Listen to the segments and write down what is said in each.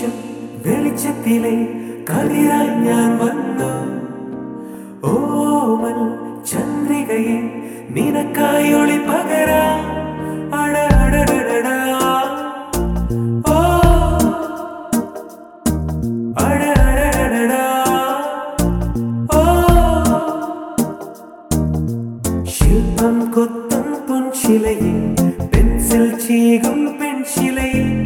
നിമിഷം വെളിച്ചത്തിലെ കതിരായി ഞാൻ വന്നു. ഓമൽ ചന്ദ്രികയെ നിനക്കായി ഒളി പകരാ ശില്പം കൊത്തും പൊൻശിലയിൽ പെൻസിൽ ചീകും പെൺശിലയിൽ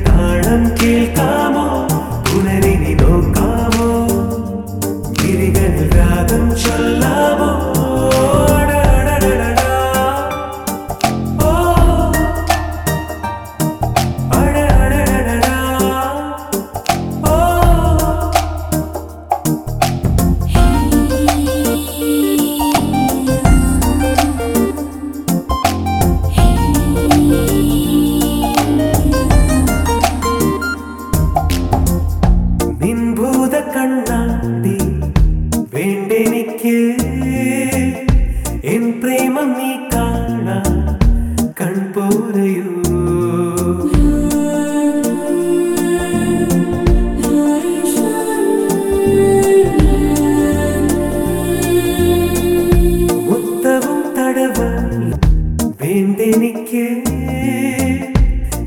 നിൻഭൂത കണ്ണാടി വേണ്ടെനിക്ക്. എൻ പ്രേമം നീ കാണാ കൺപോരയോ? വേണ്ടെനിക്ക്.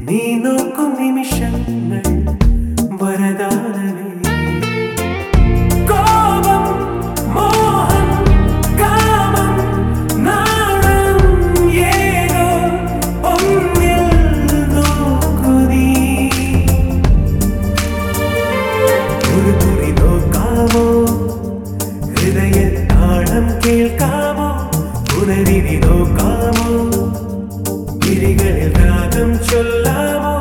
നീ നോക്കും നിമിഷങ്ങൾ காமம் கிரிகளில் ராகம் சொல்லாமா?